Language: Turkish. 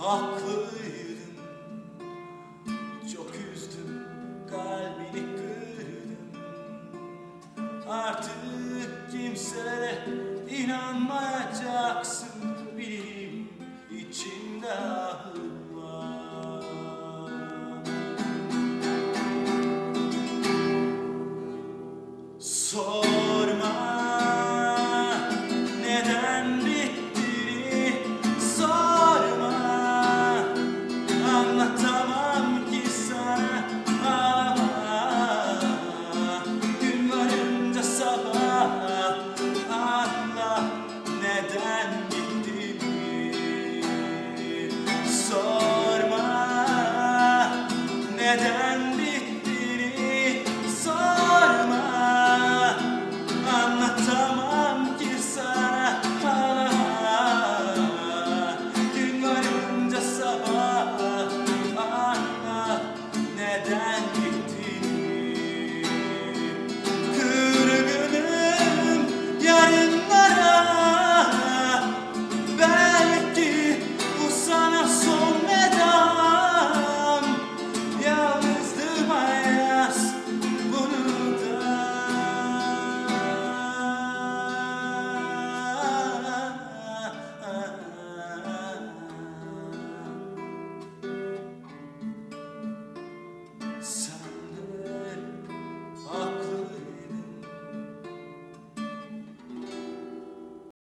haklıydın Çok üzdüm. Kalbini kırdım. Artık kimselere inanmayacaksın. Benim içimde ahım var. Sorma neden